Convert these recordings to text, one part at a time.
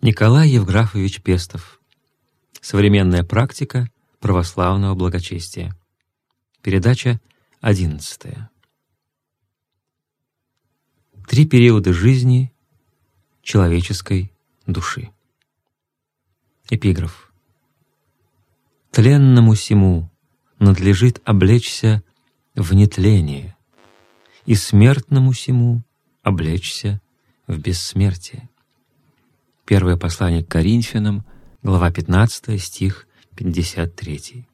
Николай Евграфович Пестов. Современная практика православного благочестия. Передача одиннадцатая. Три периода жизни человеческой души. Эпиграф. «Тленному сему надлежит облечься в нетление, и смертному сему облечься в бессмертие». Первое послание к Коринфянам, глава 15, стих 53.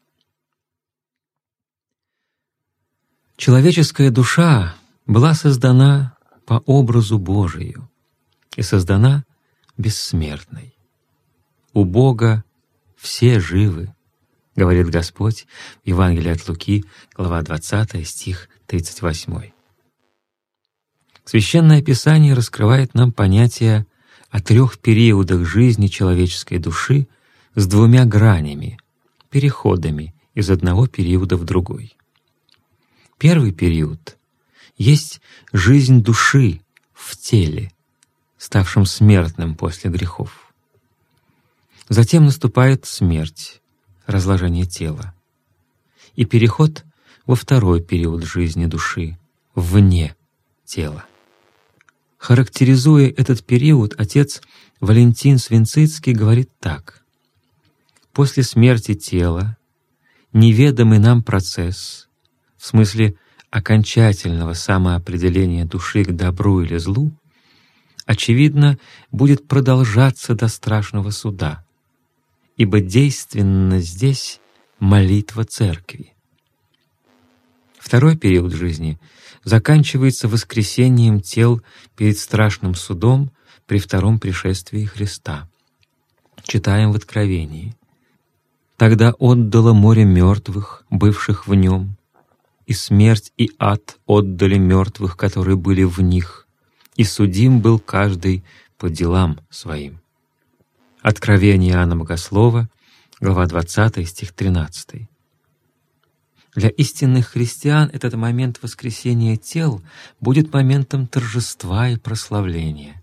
Человеческая душа была создана по образу Божию и создана бессмертной. У Бога все живы, говорит Господь в Евангелии от Луки, глава 20, стих 38. Священное Писание раскрывает нам понятие о трех периодах жизни человеческой души с двумя гранями, переходами из одного периода в другой. Первый период есть жизнь души в теле, ставшем смертным после грехов. Затем наступает смерть, разложение тела и переход во второй период жизни души, вне тела. Характеризуя этот период, отец Валентин Свинцицкий говорит так. «После смерти тела неведомый нам процесс, в смысле окончательного самоопределения души к добру или злу, очевидно, будет продолжаться до страшного суда, ибо действенно здесь молитва Церкви. Второй период жизни заканчивается воскресением тел перед страшным судом при втором пришествии Христа. Читаем в Откровении. «Тогда отдало море мертвых, бывших в нем, и смерть и ад отдали мертвых, которые были в них, и судим был каждый по делам своим». Откровение Иоанна Богослова, глава 20, стих 13. Для истинных христиан этот момент воскресения тел будет моментом торжества и прославления.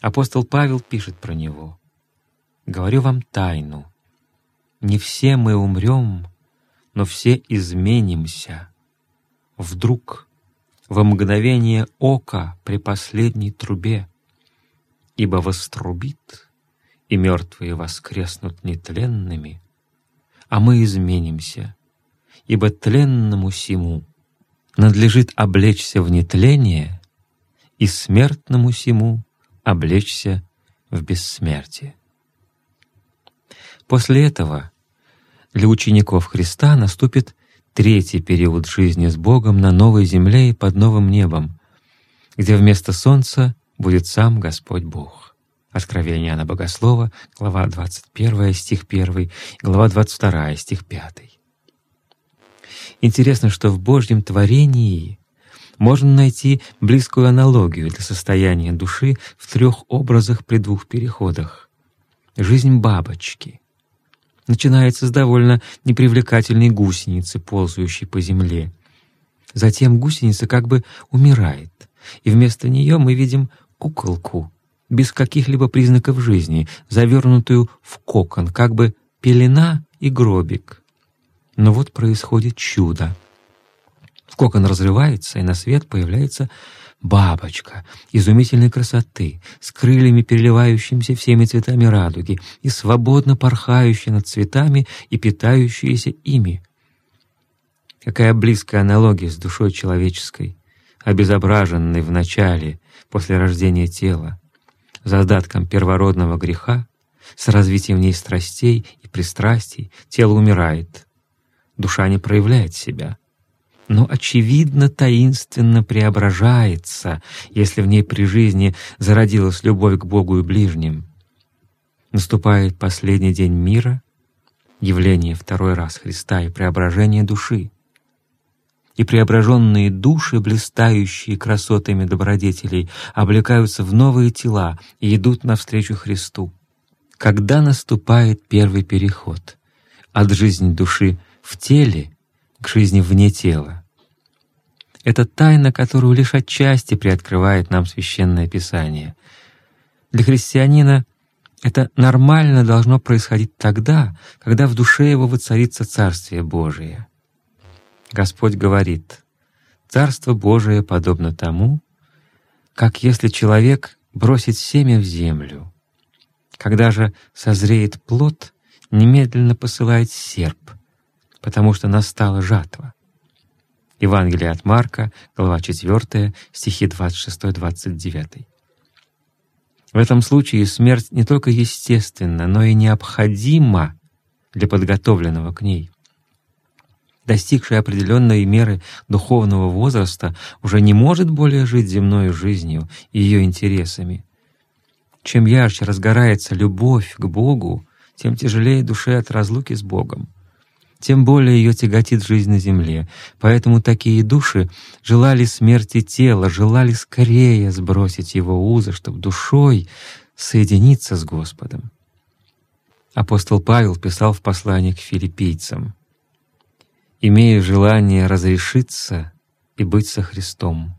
Апостол Павел пишет про него. «Говорю вам тайну. Не все мы умрем, но все изменимся. Вдруг, во мгновение ока при последней трубе, ибо вострубит, и мертвые воскреснут нетленными, а мы изменимся, ибо тленному сему надлежит облечься в нетление, и смертному сему облечься в бессмертие. После этого для учеников Христа наступит третий период жизни с Богом на новой земле и под новым небом, где вместо солнца будет сам Господь Бог. Откровение Иоанна Богослова, глава 21, стих 1, глава 22, стих 5. Интересно, что в Божьем творении можно найти близкую аналогию для состояния души в трех образах при двух переходах. Жизнь бабочки начинается с довольно непривлекательной гусеницы, ползающей по земле. Затем гусеница как бы умирает, и вместо нее мы видим куколку, без каких-либо признаков жизни, завернутую в кокон, как бы пелена и гробик — но вот происходит чудо. Кокон разрывается, и на свет появляется бабочка изумительной красоты, с крыльями, переливающимися всеми цветами радуги, и свободно порхающая над цветами и питающаяся ими. Какая близкая аналогия с душой человеческой, обезображенной в начале, после рождения тела, задатком первородного греха, с развитием в ней страстей и пристрастий, тело умирает, душа не проявляет себя, но, очевидно, таинственно преображается, если в ней при жизни зародилась любовь к Богу и ближним. Наступает последний день мира, явление второй раз Христа и преображение души. И преображенные души, блистающие красотами добродетелей, облекаются в новые тела и идут навстречу Христу. Когда наступает первый переход от жизни души в теле к жизни вне тела. Это тайна, которую лишь отчасти приоткрывает нам Священное Писание. Для христианина это нормально должно происходить тогда, когда в душе его воцарится Царствие Божие. Господь говорит, «Царство Божие подобно тому, как если человек бросит семя в землю. Когда же созреет плод, немедленно посылает серп, потому что настала жатва. Евангелие от Марка, глава 4, стихи 26-29. В этом случае смерть не только естественна, но и необходима для подготовленного к ней. Достигший определенной меры духовного возраста уже не может более жить земной жизнью и ее интересами. Чем ярче разгорается любовь к Богу, тем тяжелее душе от разлуки с Богом, тем более ее тяготит жизнь на земле. Поэтому такие души желали смерти тела, желали скорее сбросить его узы, чтобы душой соединиться с Господом. Апостол Павел писал в послании к филиппийцам, «Имея желание разрешиться и быть со Христом,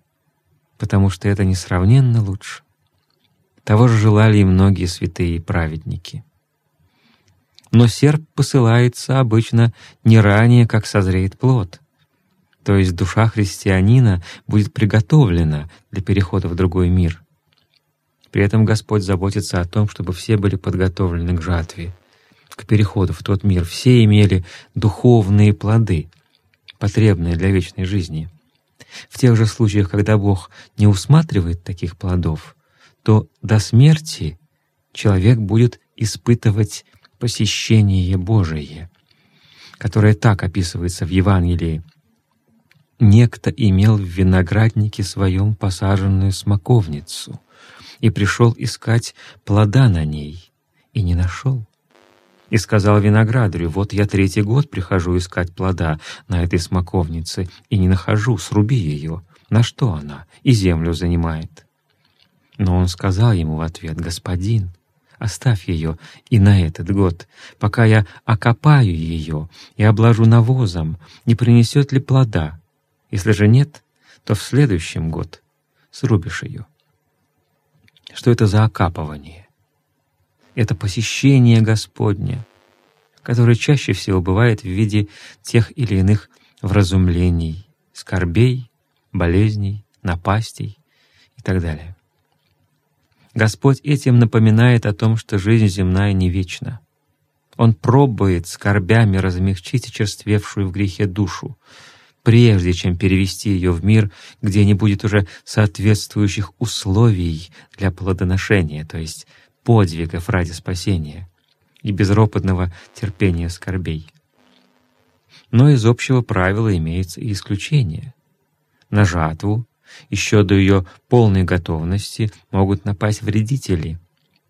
потому что это несравненно лучше». Того же желали и многие святые праведники. Но серп посылается обычно не ранее, как созреет плод. То есть душа христианина будет приготовлена для перехода в другой мир. При этом Господь заботится о том, чтобы все были подготовлены к жатве, к переходу в тот мир. Все имели духовные плоды, потребные для вечной жизни. В тех же случаях, когда Бог не усматривает таких плодов, то до смерти человек будет испытывать посещение Божие, которое так описывается в Евангелии. «Некто имел в винограднике своем посаженную смоковницу и пришел искать плода на ней, и не нашел. И сказал виноградарю, «Вот я третий год прихожу искать плода на этой смоковнице, и не нахожу, сруби ее. На что она? И землю занимает». Но он сказал ему в ответ, «Господин, Оставь ее и на этот год, пока я окопаю ее и обложу навозом, не принесет ли плода. Если же нет, то в следующем год срубишь ее. Что это за окапывание? Это посещение Господне, которое чаще всего бывает в виде тех или иных вразумлений, скорбей, болезней, напастей и так далее. Господь этим напоминает о том, что жизнь земная не вечна. Он пробует скорбями размягчить очерствевшую в грехе душу, прежде чем перевести ее в мир, где не будет уже соответствующих условий для плодоношения, то есть подвигов ради спасения и безропотного терпения скорбей. Но из общего правила имеется и исключение. На жатву еще до ее полной готовности могут напасть вредители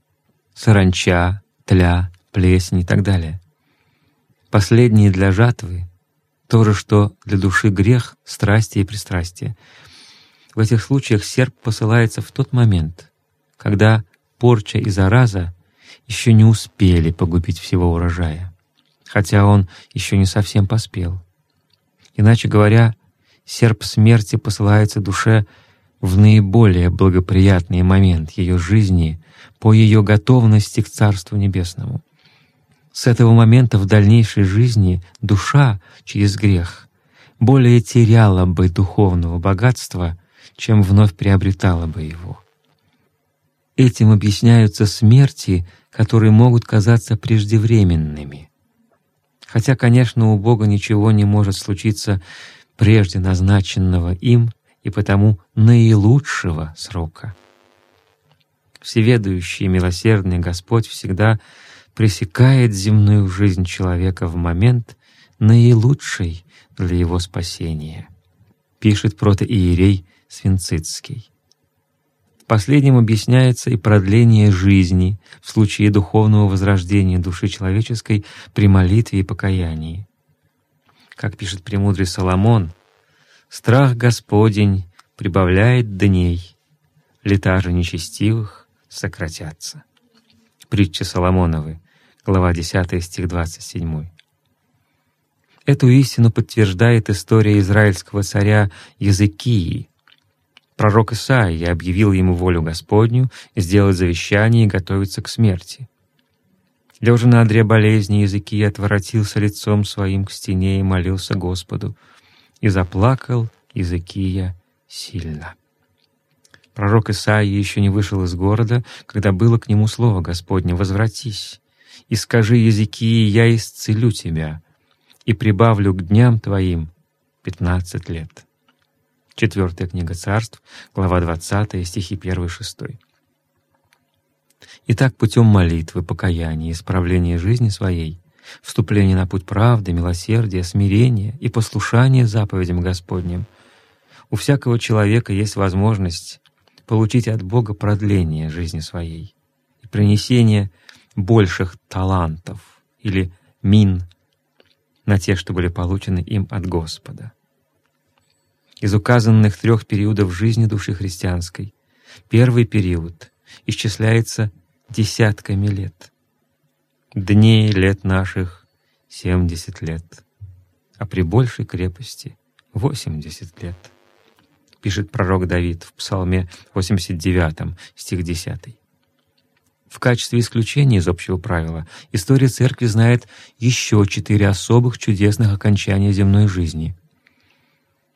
— саранча, тля, плесень и так далее. Последние для жатвы — то же, что для души грех, страсти и пристрастия. В этих случаях серп посылается в тот момент, когда порча и зараза еще не успели погубить всего урожая, хотя он еще не совсем поспел. Иначе говоря, серп смерти посылается душе в наиболее благоприятный момент ее жизни по ее готовности к Царству Небесному. С этого момента в дальнейшей жизни душа через грех более теряла бы духовного богатства, чем вновь приобретала бы его. Этим объясняются смерти, которые могут казаться преждевременными. Хотя, конечно, у Бога ничего не может случиться прежде назначенного им и потому наилучшего срока. Всеведущий и милосердный Господь всегда пресекает земную жизнь человека в момент наилучший для его спасения, пишет протоиерей Свинцицкий. В последнем объясняется и продление жизни в случае духовного возрождения души человеческой при молитве и покаянии. Как пишет премудрый Соломон, «Страх Господень прибавляет дней, лета же нечестивых сократятся». Притча Соломоновы, глава 10, стих 27. Эту истину подтверждает история израильского царя Языкии, Пророк Исаия объявил ему волю Господню, сделать завещание и готовиться к смерти. Лежа на одре болезни, Языкия отворотился лицом своим к стене и молился Господу, и заплакал Языкия сильно. Пророк Исаия еще не вышел из города, когда было к нему слово Господне «Возвратись, и скажи Языкии, я исцелю тебя, и прибавлю к дням твоим пятнадцать лет». Четвертая книга царств, глава 20, стихи 1-6. Итак, путем молитвы, покаяния, исправления жизни своей, вступления на путь правды, милосердия, смирения и послушания заповедям Господним, у всякого человека есть возможность получить от Бога продление жизни своей и принесение больших талантов или мин на те, что были получены им от Господа. Из указанных трех периодов жизни души христианской первый период исчисляется десятками лет. Дней лет наших — семьдесят лет, а при большей крепости — восемьдесят лет, пишет пророк Давид в Псалме 89, стих 10. В качестве исключения из общего правила история Церкви знает еще четыре особых чудесных окончания земной жизни.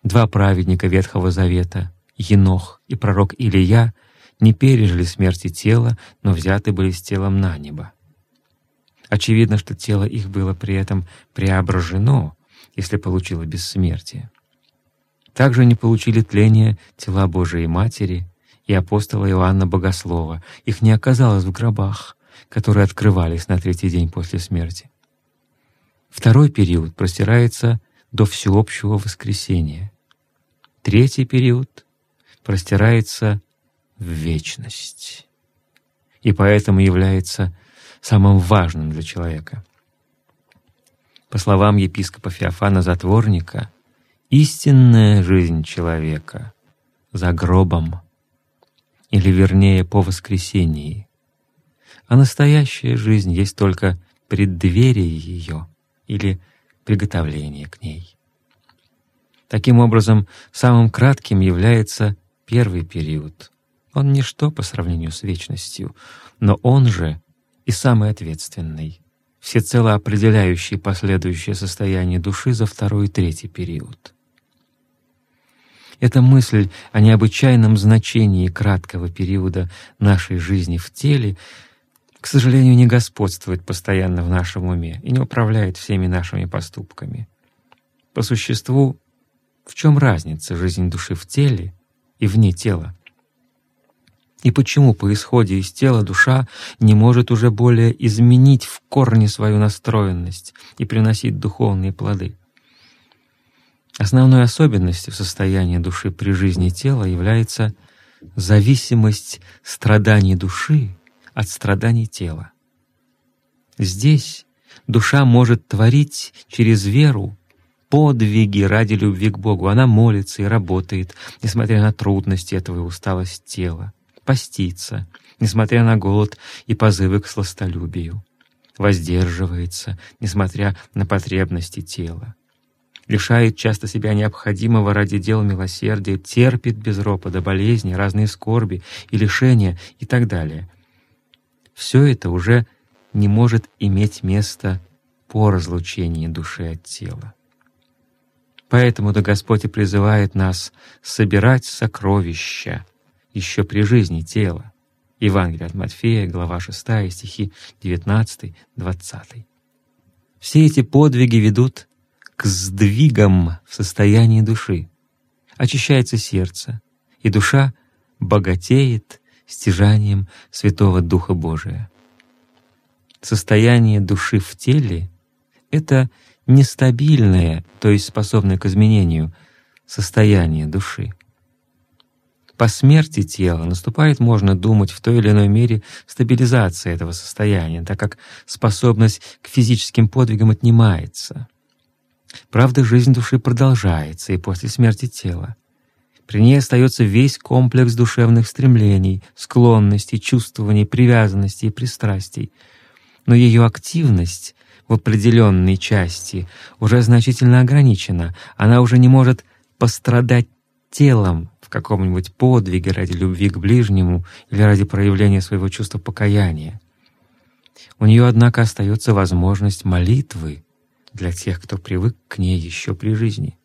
Два праведника Ветхого Завета, Енох и пророк Илия — не пережили смерти тела, но взяты были с телом на небо. Очевидно, что тело их было при этом преображено, если получило бессмертие. Также не получили тление тела Божией Матери и апостола Иоанна Богослова. Их не оказалось в гробах, которые открывались на третий день после смерти. Второй период простирается до всеобщего воскресения. Третий период простирается в вечность и поэтому является самым важным для человека. По словам епископа Феофана Затворника, истинная жизнь человека за гробом, или вернее по воскресении, а настоящая жизнь есть только преддверие ее или приготовление к ней. Таким образом, самым кратким является первый период — он ничто по сравнению с вечностью, но он же и самый ответственный, всецело определяющий последующее состояние души за второй и третий период. Эта мысль о необычайном значении краткого периода нашей жизни в теле, к сожалению, не господствует постоянно в нашем уме и не управляет всеми нашими поступками. По существу, в чем разница жизнь души в теле и вне тела? И почему по исходе из тела душа не может уже более изменить в корне свою настроенность и приносить духовные плоды? Основной особенностью состояния души при жизни тела является зависимость страданий души от страданий тела. Здесь душа может творить через веру подвиги ради любви к Богу. Она молится и работает, несмотря на трудности этого и усталость тела постится, несмотря на голод и позывы к сластолюбию, воздерживается, несмотря на потребности тела, лишает часто себя необходимого ради дел милосердия, терпит без ропода болезни, разные скорби и лишения и так далее. Все это уже не может иметь место по разлучении души от тела. Поэтому-то Господь и призывает нас собирать сокровища еще при жизни тела. Евангелие от Матфея, глава 6, стихи 19-20. Все эти подвиги ведут к сдвигам в состоянии души. Очищается сердце, и душа богатеет стяжанием Святого Духа Божия. Состояние души в теле — это нестабильное, то есть способное к изменению, состояние души. По смерти тела наступает, можно думать, в той или иной мере стабилизация этого состояния, так как способность к физическим подвигам отнимается. Правда, жизнь души продолжается и после смерти тела. При ней остается весь комплекс душевных стремлений, склонностей, чувствований, привязанностей и пристрастий. Но ее активность в определенной части уже значительно ограничена, она уже не может пострадать телом каком-нибудь подвиге ради любви к ближнему или ради проявления своего чувства покаяния. У нее, однако, остается возможность молитвы для тех, кто привык к ней еще при жизни.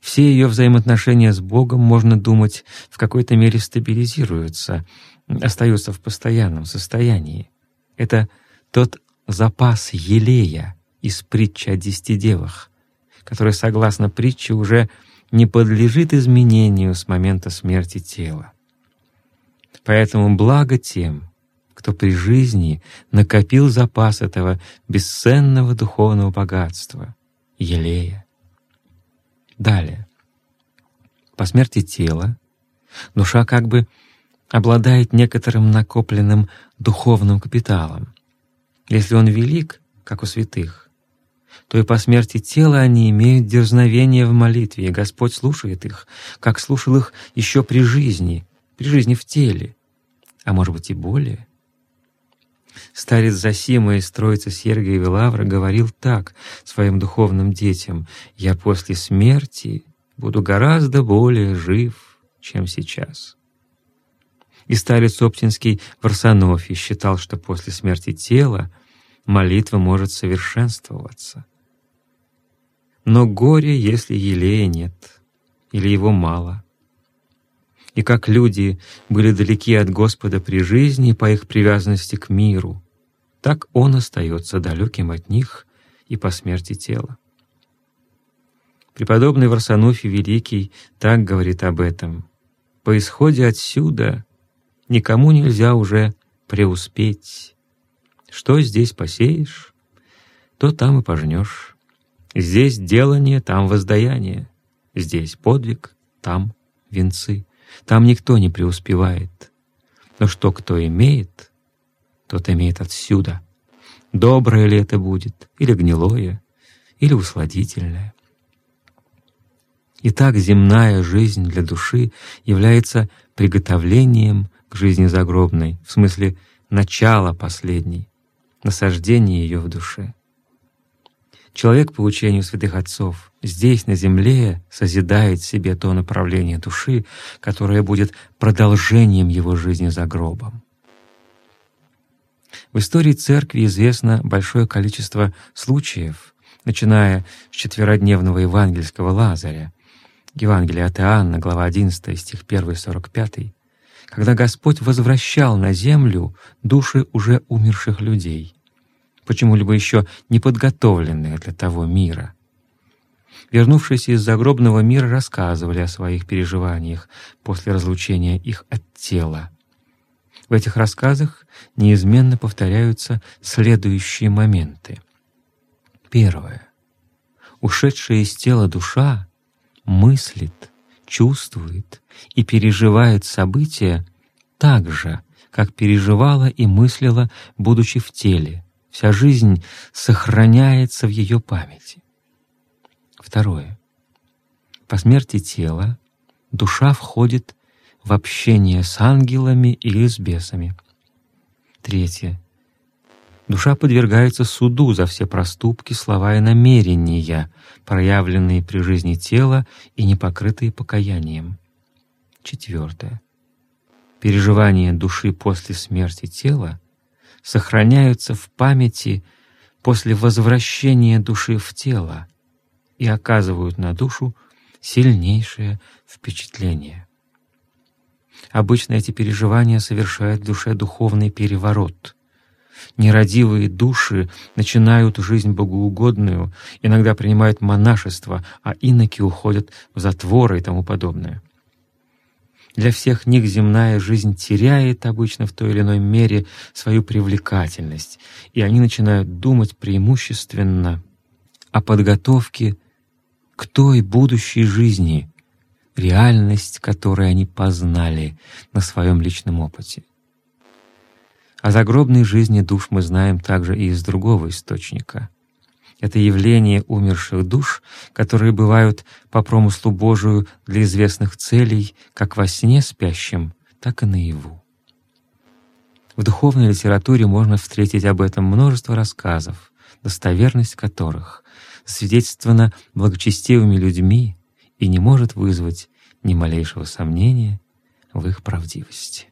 Все ее взаимоотношения с Богом, можно думать, в какой-то мере стабилизируются, остаются в постоянном состоянии. Это тот запас елея из притчи о десяти девах, который, согласно притче, уже не подлежит изменению с момента смерти тела. Поэтому благо тем, кто при жизни накопил запас этого бесценного духовного богатства, елея. Далее. По смерти тела душа как бы обладает некоторым накопленным духовным капиталом. Если он велик, как у святых, то и по смерти тела они имеют дерзновение в молитве, и Господь слушает их, как слушал их еще при жизни, при жизни в теле, а может быть и более. Старец Засима из Троицы Сергиева Лавра говорил так своим духовным детям «Я после смерти буду гораздо более жив, чем сейчас». И старец Оптинский в Арсенофе считал, что после смерти тела молитва может совершенствоваться. Но горе, если елея нет, или его мало. И как люди были далеки от Господа при жизни по их привязанности к миру, так Он остается далеким от них и по смерти тела. Преподобный Варсануфий Великий так говорит об этом. «По исходе отсюда никому нельзя уже преуспеть. Что здесь посеешь, то там и пожнешь. Здесь делание, там воздаяние. Здесь подвиг, там венцы. Там никто не преуспевает. Но что кто имеет, тот имеет отсюда. Доброе ли это будет, или гнилое, или усладительное. Итак, земная жизнь для души является приготовлением к жизни загробной, в смысле начала последней, насаждение ее в душе. Человек по учению святых отцов здесь, на земле, созидает себе то направление души, которое будет продолжением его жизни за гробом. В истории Церкви известно большое количество случаев, начиная с четверодневного евангельского Лазаря, Евангелие от Иоанна, глава 11, стих 1, 45, когда Господь возвращал на землю души уже умерших людей — почему-либо еще не подготовленные для того мира. Вернувшиеся из загробного мира рассказывали о своих переживаниях после разлучения их от тела. В этих рассказах неизменно повторяются следующие моменты. Первое. Ушедшая из тела душа мыслит, чувствует и переживает события так же, как переживала и мыслила, будучи в теле, Вся жизнь сохраняется в ее памяти. Второе. По смерти тела душа входит в общение с ангелами или с бесами. Третье. Душа подвергается суду за все проступки, слова и намерения, проявленные при жизни тела и не покрытые покаянием. Четвертое. Переживание души после смерти тела сохраняются в памяти после возвращения души в тело и оказывают на душу сильнейшее впечатление. Обычно эти переживания совершают в душе духовный переворот. Нерадивые души начинают жизнь богоугодную, иногда принимают монашество, а иноки уходят в затворы и тому подобное. Для всех них земная жизнь теряет обычно в той или иной мере свою привлекательность, и они начинают думать преимущественно о подготовке к той будущей жизни, реальность которой они познали на своем личном опыте. О загробной жизни душ мы знаем также и из другого источника — это явление умерших душ, которые бывают по промыслу Божию для известных целей, как во сне спящим, так и наяву. В духовной литературе можно встретить об этом множество рассказов, достоверность которых свидетельствована благочестивыми людьми и не может вызвать ни малейшего сомнения в их правдивости.